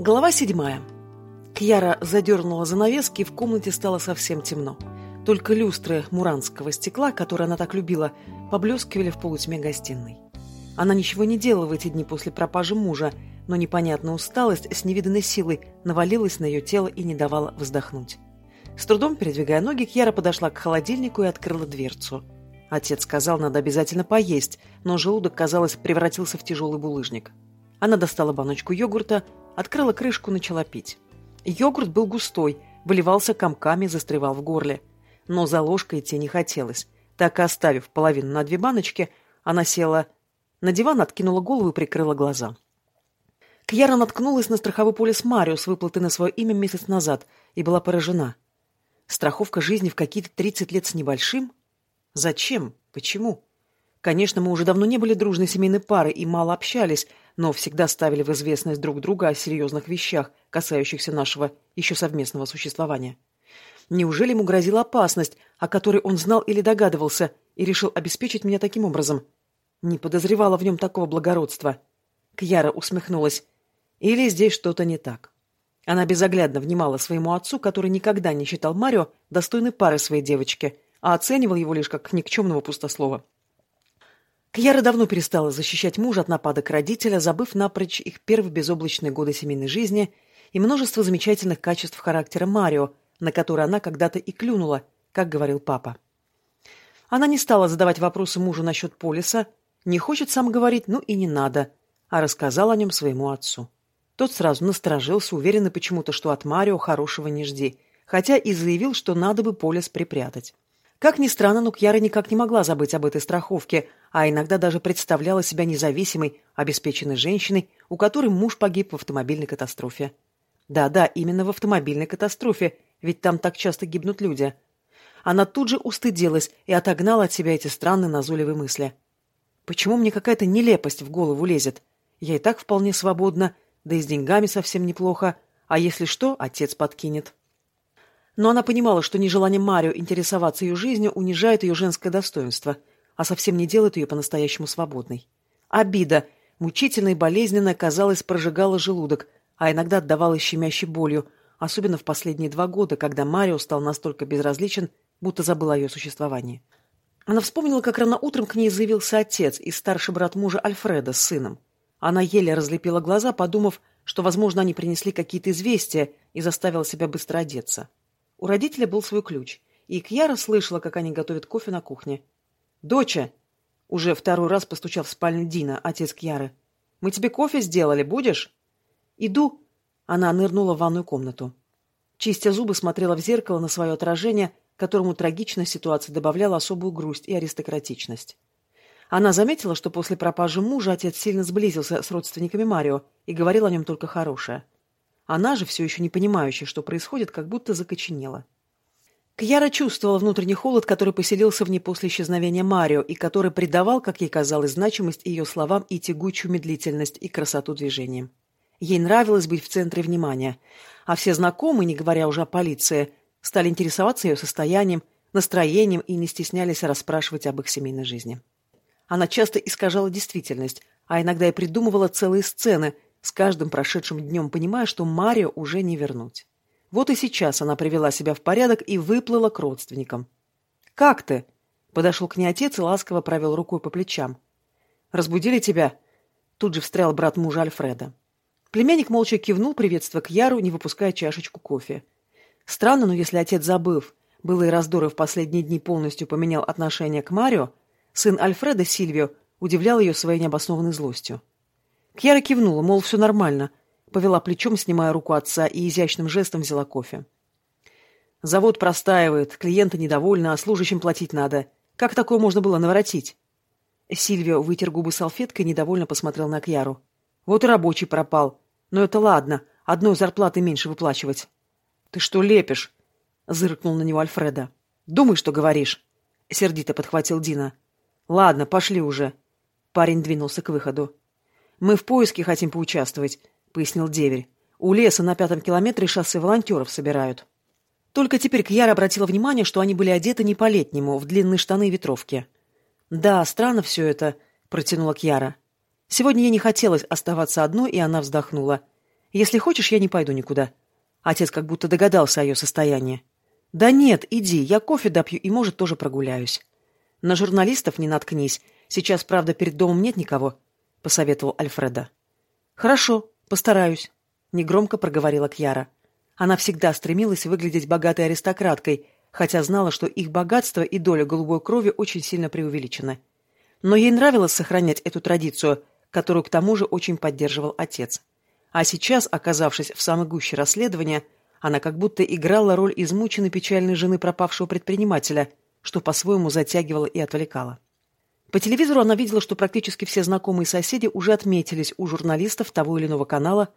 Глава седьмая. Кьяра задернула занавески, и в комнате стало совсем темно. Только люстры муранского стекла, которые она так любила, поблескивали в полутьме гостиной. Она ничего не делала в эти дни после пропажи мужа, но непонятная усталость с невиданной силой навалилась на ее тело и не давала вздохнуть. С трудом передвигая ноги, Кьяра подошла к холодильнику и открыла дверцу. Отец сказал, надо обязательно поесть, но желудок, казалось, превратился в тяжелый булыжник. Она достала баночку йогурта, открыла крышку, начала пить. Йогурт был густой, выливался комками, застревал в горле. Но за ложкой идти не хотелось. Так и оставив половину на две баночки, она села на диван, откинула голову и прикрыла глаза. Кьяра наткнулась на страховой полис Марио с выплаты на свое имя месяц назад и была поражена. Страховка жизни в какие-то 30 лет с небольшим? Зачем? Почему? Конечно, мы уже давно не были дружной семейной парой и мало общались, но всегда ставили в известность друг друга о серьезных вещах, касающихся нашего еще совместного существования. Неужели ему грозила опасность, о которой он знал или догадывался, и решил обеспечить меня таким образом? Не подозревала в нем такого благородства. Кьяра усмехнулась. Или здесь что-то не так. Она безоглядно внимала своему отцу, который никогда не считал Марио достойной пары своей девочки, а оценивал его лишь как никчемного пустослова. Кьяра давно перестала защищать мужа от нападок родителя, забыв напрочь их первые безоблачные годы семейной жизни и множество замечательных качеств характера Марио, на которые она когда-то и клюнула, как говорил папа. Она не стала задавать вопросы мужу насчет полиса, не хочет сам говорить, ну и не надо, а рассказал о нем своему отцу. Тот сразу насторожился, уверенный почему-то, что от Марио хорошего не жди, хотя и заявил, что надо бы полис припрятать. Как ни странно, но Кьяра никак не могла забыть об этой страховке, а иногда даже представляла себя независимой, обеспеченной женщиной, у которой муж погиб в автомобильной катастрофе. Да-да, именно в автомобильной катастрофе, ведь там так часто гибнут люди. Она тут же устыдилась и отогнала от себя эти странные назойливые мысли. Почему мне какая-то нелепость в голову лезет? Я и так вполне свободна, да и с деньгами совсем неплохо, а если что, отец подкинет. Но она понимала, что нежелание Марио интересоваться ее жизнью унижает ее женское достоинство, а совсем не делает ее по-настоящему свободной. Обида, мучительная и болезненная, казалось, прожигала желудок, а иногда отдавала щемящей болью, особенно в последние два года, когда Марио стал настолько безразличен, будто забыл о ее существовании. Она вспомнила, как рано утром к ней заявился отец и старший брат мужа Альфреда с сыном. Она еле разлепила глаза, подумав, что, возможно, они принесли какие-то известия, и заставила себя быстро одеться. У родителя был свой ключ, и Кьяра слышала, как они готовят кофе на кухне. «Доча!» — уже второй раз постучал в спальню Дина, отец Кьяры. «Мы тебе кофе сделали, будешь?» «Иду!» — она нырнула в ванную комнату. Чистя зубы, смотрела в зеркало на свое отражение, которому трагичность ситуации добавляла особую грусть и аристократичность. Она заметила, что после пропажи мужа отец сильно сблизился с родственниками Марио и говорил о нем только хорошее. Она же, все еще не понимающая, что происходит, как будто закоченела. Кьяра чувствовала внутренний холод, который поселился в ней после исчезновения Марио и который придавал, как ей казалось, значимость ее словам и тягучую медлительность и красоту движением. Ей нравилось быть в центре внимания, а все знакомые, не говоря уже о полиции, стали интересоваться ее состоянием, настроением и не стеснялись расспрашивать об их семейной жизни. Она часто искажала действительность, а иногда и придумывала целые сцены – с каждым прошедшим днем понимая, что Марио уже не вернуть. Вот и сейчас она привела себя в порядок и выплыла к родственникам. «Как ты?» — подошел к ней отец и ласково провел рукой по плечам. «Разбудили тебя?» — тут же встрял брат мужа Альфреда. Племянник молча кивнул, приветствуя Яру, не выпуская чашечку кофе. Странно, но если отец, забыв, былые раздоры в последние дни полностью поменял отношение к Марио, сын Альфреда, Сильвио, удивлял ее своей необоснованной злостью. Кьяра кивнула, мол, все нормально. Повела плечом, снимая руку отца, и изящным жестом взяла кофе. Завод простаивает, клиенты недовольны, а служащим платить надо. Как такое можно было наворотить? Сильвио вытер губы салфеткой и недовольно посмотрел на Кьяру. Вот и рабочий пропал. Но это ладно, одной зарплаты меньше выплачивать. Ты что лепишь? Зыркнул на него Альфреда. Думай, что говоришь. Сердито подхватил Дина. Ладно, пошли уже. Парень двинулся к выходу. «Мы в поиске хотим поучаствовать», — пояснил деверь. «У леса на пятом километре шоссе волонтеров собирают». Только теперь Кьяра обратила внимание, что они были одеты не по-летнему, в длинные штаны и ветровки. «Да, странно все это», — протянула Кьяра. Сегодня ей не хотелось оставаться одной, и она вздохнула. Если хочешь, я не пойду никуда. Отец как будто догадался о ее состоянии. Да нет, иди, я кофе допью и, может, тоже прогуляюсь. На журналистов не наткнись. Сейчас, правда, перед домом нет никого, — посоветовал Альфреда. Хорошо, постараюсь, — негромко проговорила Кьяра. Она всегда стремилась выглядеть богатой аристократкой, хотя знала, что их богатство и доля голубой крови очень сильно преувеличены. Но ей нравилось сохранять эту традицию, которую к тому же очень поддерживал отец. А сейчас, оказавшись в самой гуще расследования, она как будто играла роль измученной печальной жены пропавшего предпринимателя, что по-своему затягивала и отвлекала. По телевизору она видела, что практически все знакомые соседи уже отметились у журналистов того или иного канала,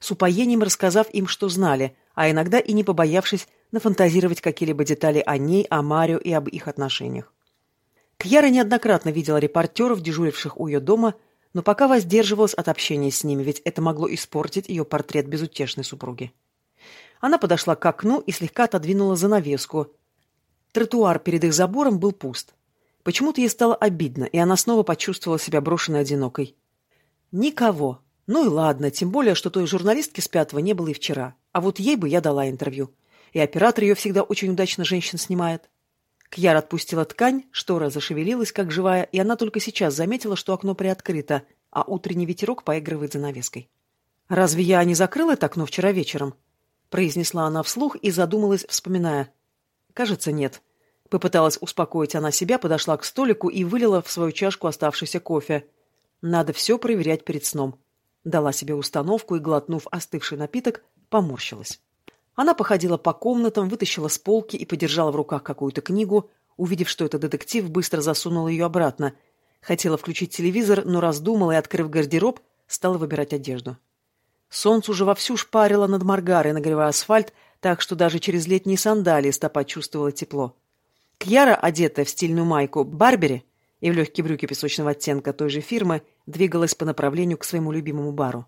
с упоением рассказав им, что знали, а иногда и не побоявшись нафантазировать какие-либо детали о ней, о Марио и об их отношениях. Кьяра неоднократно видела репортеров, дежуривших у ее дома, но пока воздерживалась от общения с ними, ведь это могло испортить ее портрет безутешной супруги. Она подошла к окну и слегка отодвинула занавеску. Тротуар перед их забором был пуст. Почему-то ей стало обидно, и она снова почувствовала себя брошенной одинокой. Никого. Ну и ладно, тем более, что той журналистки с пятого не было и вчера. А вот ей бы я дала интервью. И оператор ее всегда очень удачно женщин снимает. Кьяр отпустила ткань, штора зашевелилась, как живая, и она только сейчас заметила, что окно приоткрыто, а утренний ветерок поигрывает занавеской. «Разве я не закрыла это окно вчера вечером?» произнесла она вслух и задумалась, вспоминая. «Кажется, нет». Попыталась успокоить она себя, подошла к столику и вылила в свою чашку оставшийся кофе. «Надо все проверять перед сном». Дала себе установку и, глотнув остывший напиток, поморщилась. Она походила по комнатам, вытащила с полки и подержала в руках какую-то книгу. Увидев, что это детектив, быстро засунула ее обратно. Хотела включить телевизор, но раздумала и, открыв гардероб, стала выбирать одежду. Солнце уже вовсю шпарило над Маргарой, нагревая асфальт, так что даже через летние сандалии стопа чувствовала тепло. Кьяра, одетая в стильную майку Барбери и в легкие брюки песочного оттенка той же фирмы, двигалась по направлению к своему любимому бару.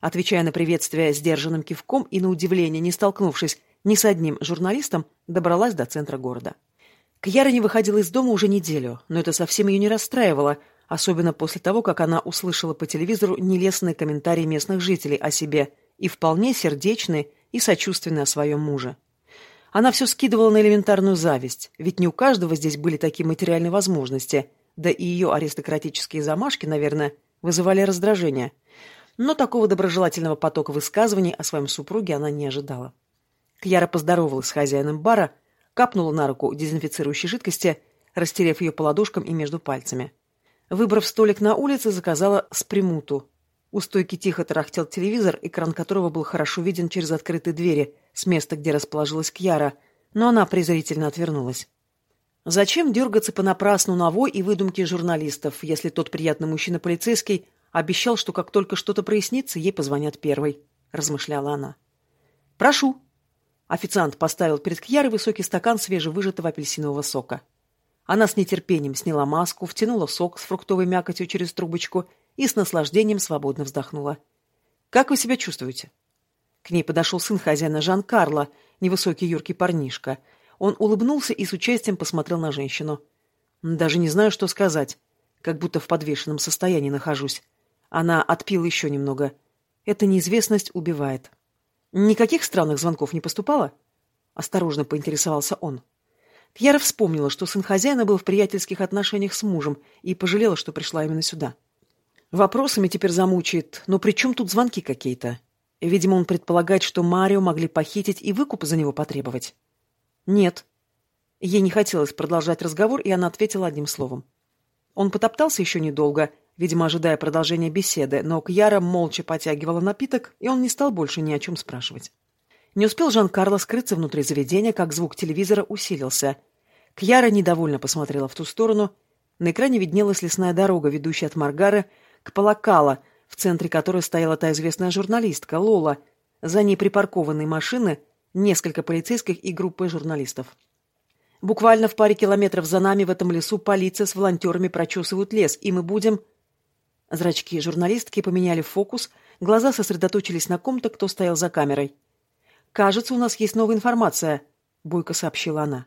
Отвечая на приветствие сдержанным кивком и, на удивление, не столкнувшись ни с одним журналистом, добралась до центра города. Кьяра не выходила из дома уже неделю, но это совсем ее не расстраивало, особенно после того, как она услышала по телевизору нелестные комментарии местных жителей о себе и вполне сердечные и сочувственные о своем муже. Она все скидывала на элементарную зависть, ведь не у каждого здесь были такие материальные возможности, да и ее аристократические замашки, наверное, вызывали раздражение – но такого доброжелательного потока высказываний о своем супруге она не ожидала. Кьяра поздоровалась с хозяином бара, капнула на руку дезинфицирующей жидкости, растерев ее по ладошкам и между пальцами. Выбрав столик на улице, заказала спримуту. У стойки тихо тарахтел телевизор, экран которого был хорошо виден через открытые двери с места, где расположилась Кьяра, но она презрительно отвернулась. Зачем дергаться понапрасну на вой и выдумки журналистов, если тот приятный мужчина-полицейский Обещал, что как только что-то прояснится, ей позвонят первой, — размышляла она. «Прошу». Официант поставил перед Кьярой высокий стакан свежевыжатого апельсинового сока. Она с нетерпением сняла маску, втянула сок с фруктовой мякотью через трубочку и с наслаждением свободно вздохнула. «Как вы себя чувствуете?» К ней подошел сын хозяина Жан Карло, невысокий юркий парнишка. Он улыбнулся и с участием посмотрел на женщину. «Даже не знаю, что сказать. Как будто в подвешенном состоянии нахожусь. Она отпила еще немного. Эта неизвестность убивает. Никаких странных звонков не поступало? Осторожно поинтересовался он. Кьяра вспомнила, что сын хозяина был в приятельских отношениях с мужем и пожалела, что пришла именно сюда. Вопросами теперь замучает, но при чем тут звонки какие-то? Видимо, он предполагает, что Марио могли похитить и выкуп за него потребовать. Нет. Ей не хотелось продолжать разговор, и она ответила одним словом. Он потоптался еще недолго, видимо, ожидая продолжения беседы, но Кьяра молча потягивала напиток, и он не стал больше ни о чем спрашивать. Не успел Жан-Карло скрыться внутри заведения, как звук телевизора усилился. Кьяра недовольно посмотрела в ту сторону. На экране виднелась лесная дорога, ведущая от Маргары к Палакала, в центре которой стояла та известная журналистка Лола. За ней припаркованные машины, несколько полицейских и группы журналистов. Буквально в паре километров за нами в этом лесу полиция с волонтерами прочесывают лес, и мы будем... Зрачки журналистки поменяли фокус, глаза сосредоточились на ком-то, кто стоял за камерой. «Кажется, у нас есть новая информация», — бойко сообщила она.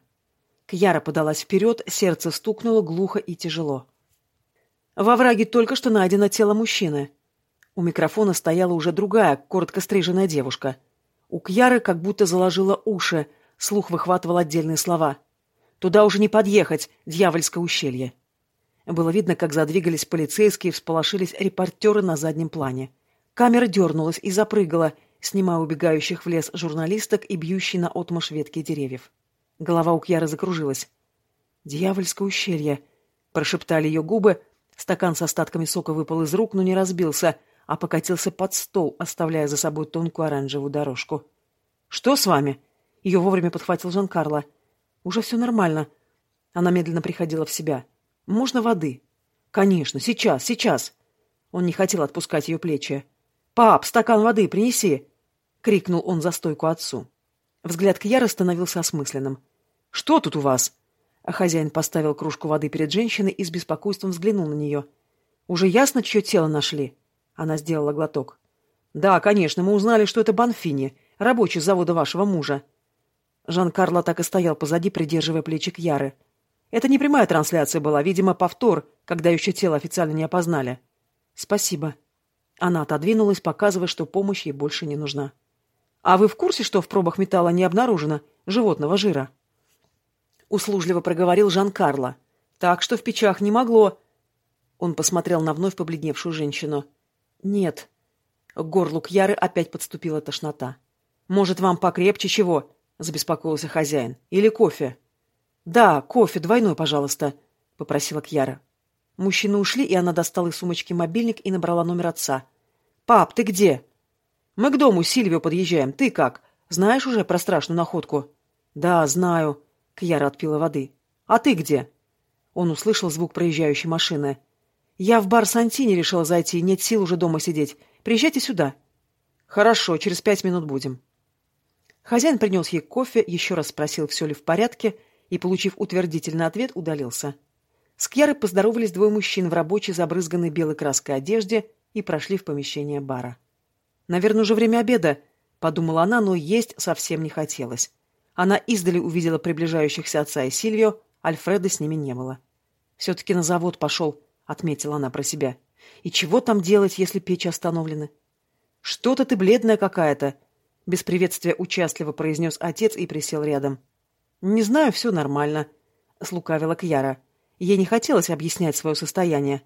Кьяра подалась вперед, сердце стукнуло глухо и тяжело. «Во враге только что найдено тело мужчины». У микрофона стояла уже другая, коротко стриженная девушка. У Кьяры как будто заложила уши, слух выхватывал отдельные слова. «Туда уже не подъехать, дьявольское ущелье». Было видно, как задвигались полицейские, всполошились репортеры на заднем плане. Камера дернулась и запрыгала, снимая убегающих в лес журналисток и бьющие на отмашь ветки деревьев. Голова у Кьяры закружилась. «Дьявольское ущелье», — прошептали ее губы. Стакан с остатками сока выпал из рук, но не разбился, а покатился под стол, оставляя за собой тонкую оранжевую дорожку. «Что с вами?» Ее вовремя подхватил Жан Карло. «Уже все нормально». Она медленно приходила в себя. «Можно воды?» «Конечно, сейчас, сейчас!» Он не хотел отпускать ее плечи. «Пап, стакан воды принеси!» — крикнул он за стойку отцу. Взгляд Кьяра становился осмысленным. «Что тут у вас?» А хозяин поставил кружку воды перед женщиной и с беспокойством взглянул на нее. «Уже ясно, чье тело нашли?» Она сделала глоток. «Да, конечно, мы узнали, что это Банфини, рабочий завода вашего мужа». Жан-Карло так и стоял позади, придерживая плечи Кьяры. «Это не прямая трансляция была, видимо, повтор, когда еще тело официально не опознали». «Спасибо». Она отодвинулась, показывая, что помощь ей больше не нужна. «А вы в курсе, что в пробах металла не обнаружено животного жира?» Услужливо проговорил Жан-Карло. «Так что в печах не могло». Он посмотрел на вновь побледневшую женщину. «Нет». К горлу Кьяры опять подступила тошнота. «Может, вам покрепче чего?» — забеспокоился хозяин. «Или кофе?» «Да, кофе, двойной, пожалуйста», — попросила Кьяра. Мужчины ушли, и она достала из сумочки мобильник и набрала номер отца. «Пап, ты где?» «Мы к дому Сильвио подъезжаем. Ты как? Знаешь уже про страшную находку?» «Да, знаю». Кьяра отпила воды. «А ты где?» Он услышал звук проезжающей машины. «Я в бар Сантини решила зайти. Нет сил уже дома сидеть. Приезжайте сюда». «Хорошо, через пять минут будем». Хозяин принес ей кофе, еще раз спросил, все ли в порядке, и, получив утвердительный ответ, удалился. С Кьярой поздоровались двое мужчин в рабочей, забрызганной белой краской одежде и прошли в помещение бара. «Наверное, уже время обеда», — подумала она, но есть совсем не хотелось. Она издали увидела приближающихся отца и Сильвио, Альфреда с ними не было. «Все-таки на завод пошел», — отметила она про себя. «И чего там делать, если печи остановлены?» «Что-то ты бледная какая-то», — без приветствия участливо произнес отец и присел рядом. «Не знаю, все нормально», — слукавила Кьяра. Ей не хотелось объяснять свое состояние.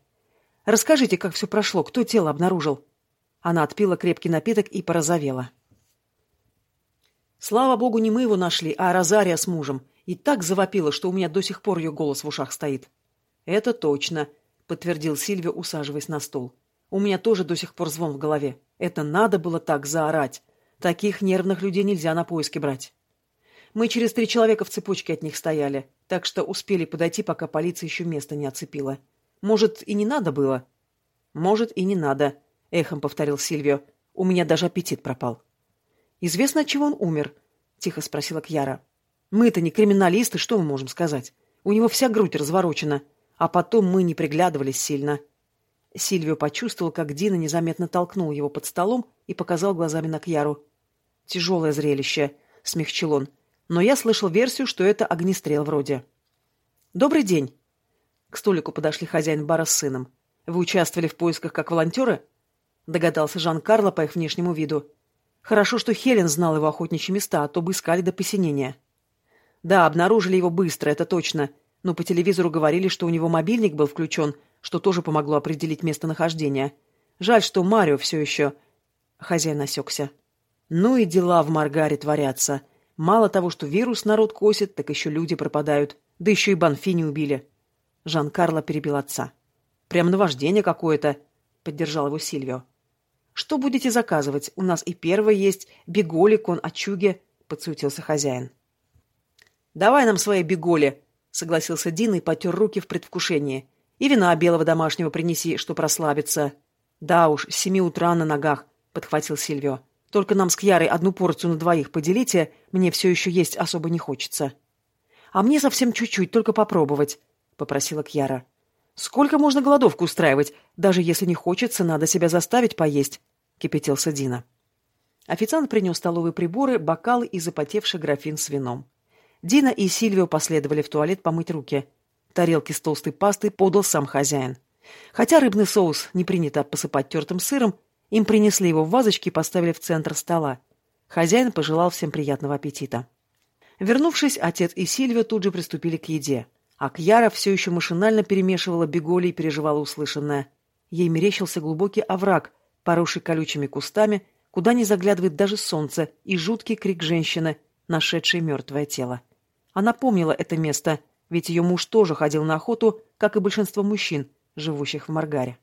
«Расскажите, как все прошло, кто тело обнаружил?» Она отпила крепкий напиток и порозовела. Слава богу, не мы его нашли, а Розария с мужем. И так завопила, что у меня до сих пор ее голос в ушах стоит. «Это точно», — подтвердил Сильвия, усаживаясь на стол. «У меня тоже до сих пор звон в голове. Это надо было так заорать. Таких нервных людей нельзя на поиски брать». Мы через три человека в цепочке от них стояли, так что успели подойти, пока полиция еще место не оцепила. Может, и не надо было? Может, и не надо, эхом повторил Сильвио. У меня даже аппетит пропал. Известно, от чего он умер? Тихо спросила Кьяра. Мы-то не криминалисты, что мы можем сказать? У него вся грудь разворочена, а потом мы не приглядывались сильно. Сильвио почувствовал, как Дина незаметно толкнул его под столом и показал глазами на Кьяру. «Тяжелое зрелище», — смягчил он но я слышал версию, что это огнестрел вроде. «Добрый день!» К столику подошли хозяин бара с сыном. «Вы участвовали в поисках как волонтеры?» Догадался Жан-Карло по их внешнему виду. «Хорошо, что Хелен знал его охотничьи места, а то бы искали до посинения». «Да, обнаружили его быстро, это точно. Но по телевизору говорили, что у него мобильник был включен, что тоже помогло определить местонахождение. Жаль, что Марио все еще...» Хозяин осекся. «Ну и дела в Маргаре творятся». Мало того, что вирус народ косит, так еще люди пропадают. Да еще и Банфини убили. Жан-Карло перебил отца. Прям наваждение какое-то, поддержал его Сильвио. Что будете заказывать? У нас и первое есть, биголи, кон ачуги, подсуетился хозяин. Давай нам свои биголи, согласился Дин и потер руки в предвкушении. И вина белого домашнего принеси, что прослабиться. Да уж, с семи утра на ногах, подхватил Сильвио. Только нам с Кьярой одну порцию на двоих поделите, мне все еще есть особо не хочется. А мне совсем чуть-чуть, только попробовать, — попросила Кьяра. Сколько можно голодовку устраивать? Даже если не хочется, надо себя заставить поесть, — кипятился Дина. Официант принес столовые приборы, бокалы и запотевший графин с вином. Дина и Сильвио последовали в туалет помыть руки. Тарелки с толстой пастой подал сам хозяин. Хотя рыбный соус не принято посыпать тертым сыром, Им принесли его в вазочке и поставили в центр стола. Хозяин пожелал всем приятного аппетита. Вернувшись, отец и Сильвия тут же приступили к еде. А Кьяра все еще машинально перемешивала беголи и переживала услышанное. Ей мерещился глубокий овраг, поросший колючими кустами, куда не заглядывает даже солнце, и жуткий крик женщины, нашедшей мертвое тело. Она помнила это место, ведь ее муж тоже ходил на охоту, как и большинство мужчин, живущих в Маргаре.